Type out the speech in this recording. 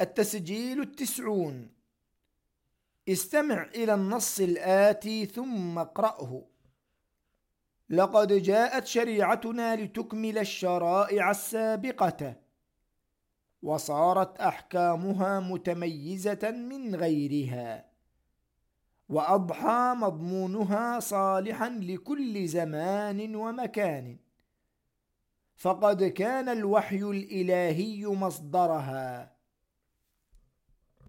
التسجيل التسعون. استمع إلى النص الآتي ثم اقرأه. لقد جاءت شريعتنا لتكمل الشرائع السابقة وصارت أحكامها متميزة من غيرها وأضحى مضمونها صالحا لكل زمان ومكان. فقد كان الوحي الإلهي مصدرها.